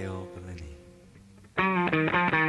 Hail Bellini.